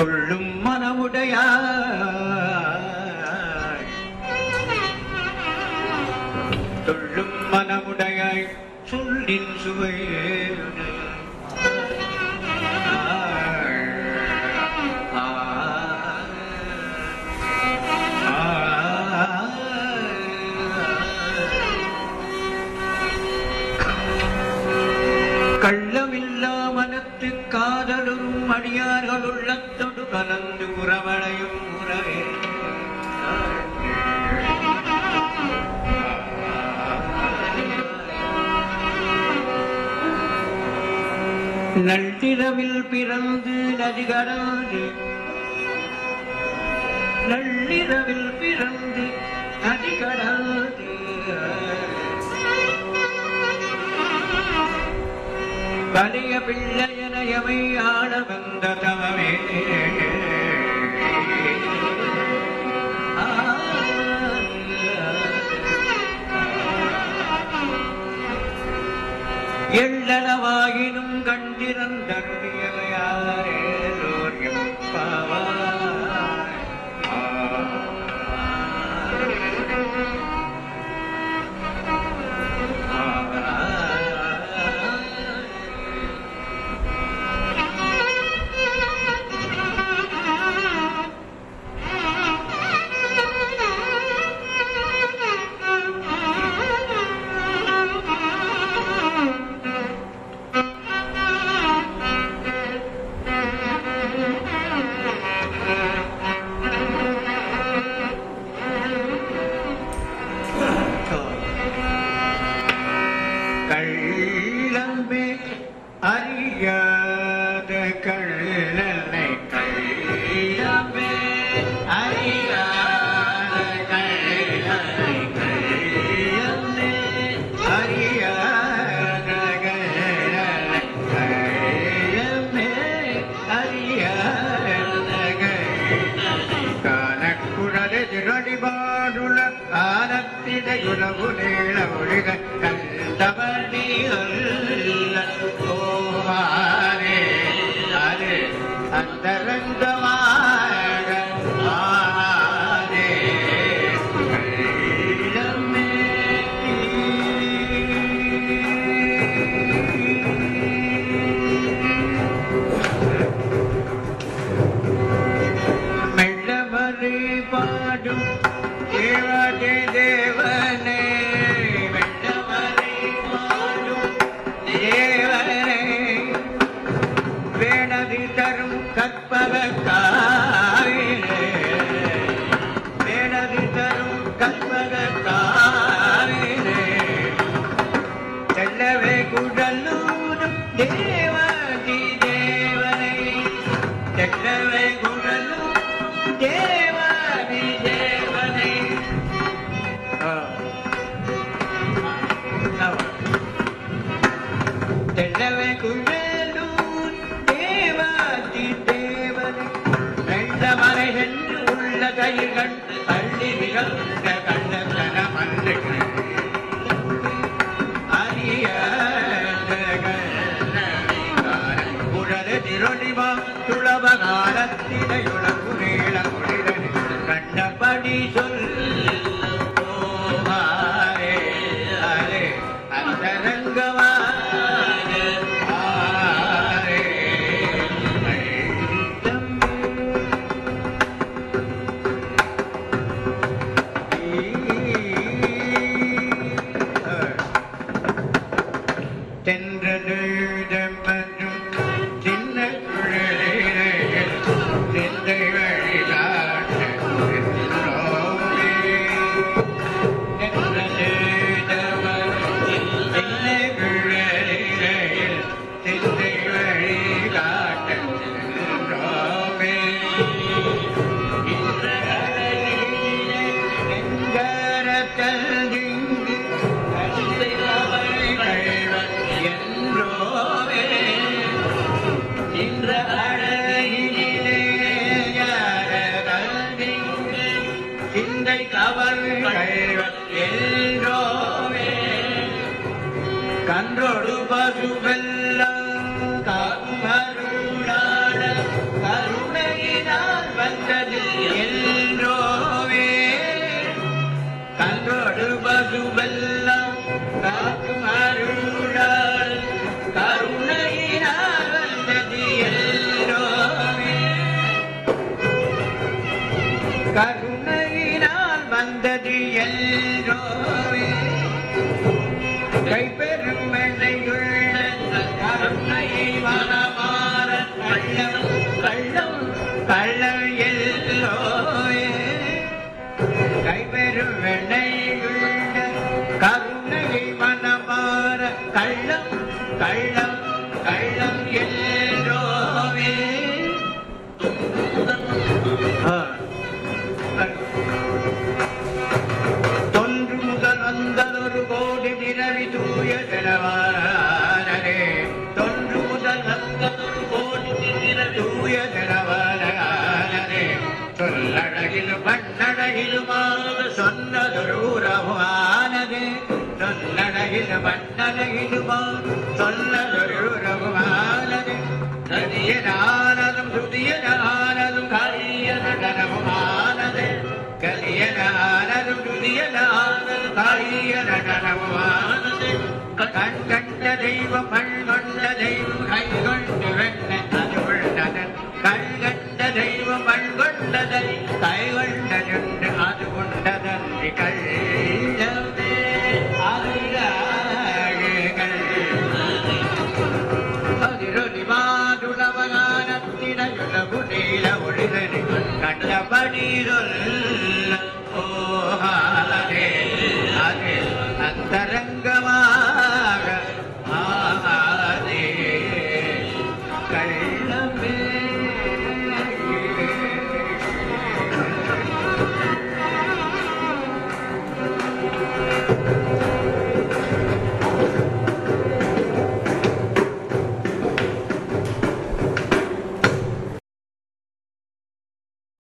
துள்ளும் மனமுடையாய். துள்ளும் மனமுடையாய் சொல்லின் சுவை கள்ளமில்லா மனத்து காதலும் அடியார்கள் உள்ளத்தொடு கலந்து உறவளையும் உறவே. நள்ளிரவில் பிறந்து நதி கடந்து நள்ளிரவில் பிறந்து நதி கடந்து பழைய பிள்ளைய பிள்ளையனையமை ஆட வந்த தவமே. எள்ளளவாயினும் கண்டிருந்தருடையவையாரேலோர் குணவு நீள ஒழிக கண்டபடி ஓவாரே அது அந்தரங்கமாக வேணதி தரும் கற்பக காவிலே வேணதி தரும் கற்பக காவிலே செல்லவே குடலூரும் தேவாதி தேவனை செல்லவே குடலூர் தேவாதி தேவனை ஆ. ஆமா. செல்லவே குடலூர் உள்ள கையில் கண்டு அள்ளி நிகழ்ந்த கவல் என்றோமே. கன்றொடு வந்தது எல்லோரே. கைப்பெருமெண்ணையுள்ள கருணையை மனமாற கள்ளம் கள்ளம் கள்ள எல்லோரே. கைப்பெருமெண்ணையுள்ள கருணையை மனமாற கள்ளம் கள்ளம் கள்ளம் எல்லோ சொல்லழகிலும் மண்ணழகிலுமாக சொன்னதொரு உறவானதே கலியனானதும் துதியனானதும் கலிய நடனமுமானது கலியனானதும் துதியனானதும் கலிய நடனமுமானது கண் கண்ட தெய்வம்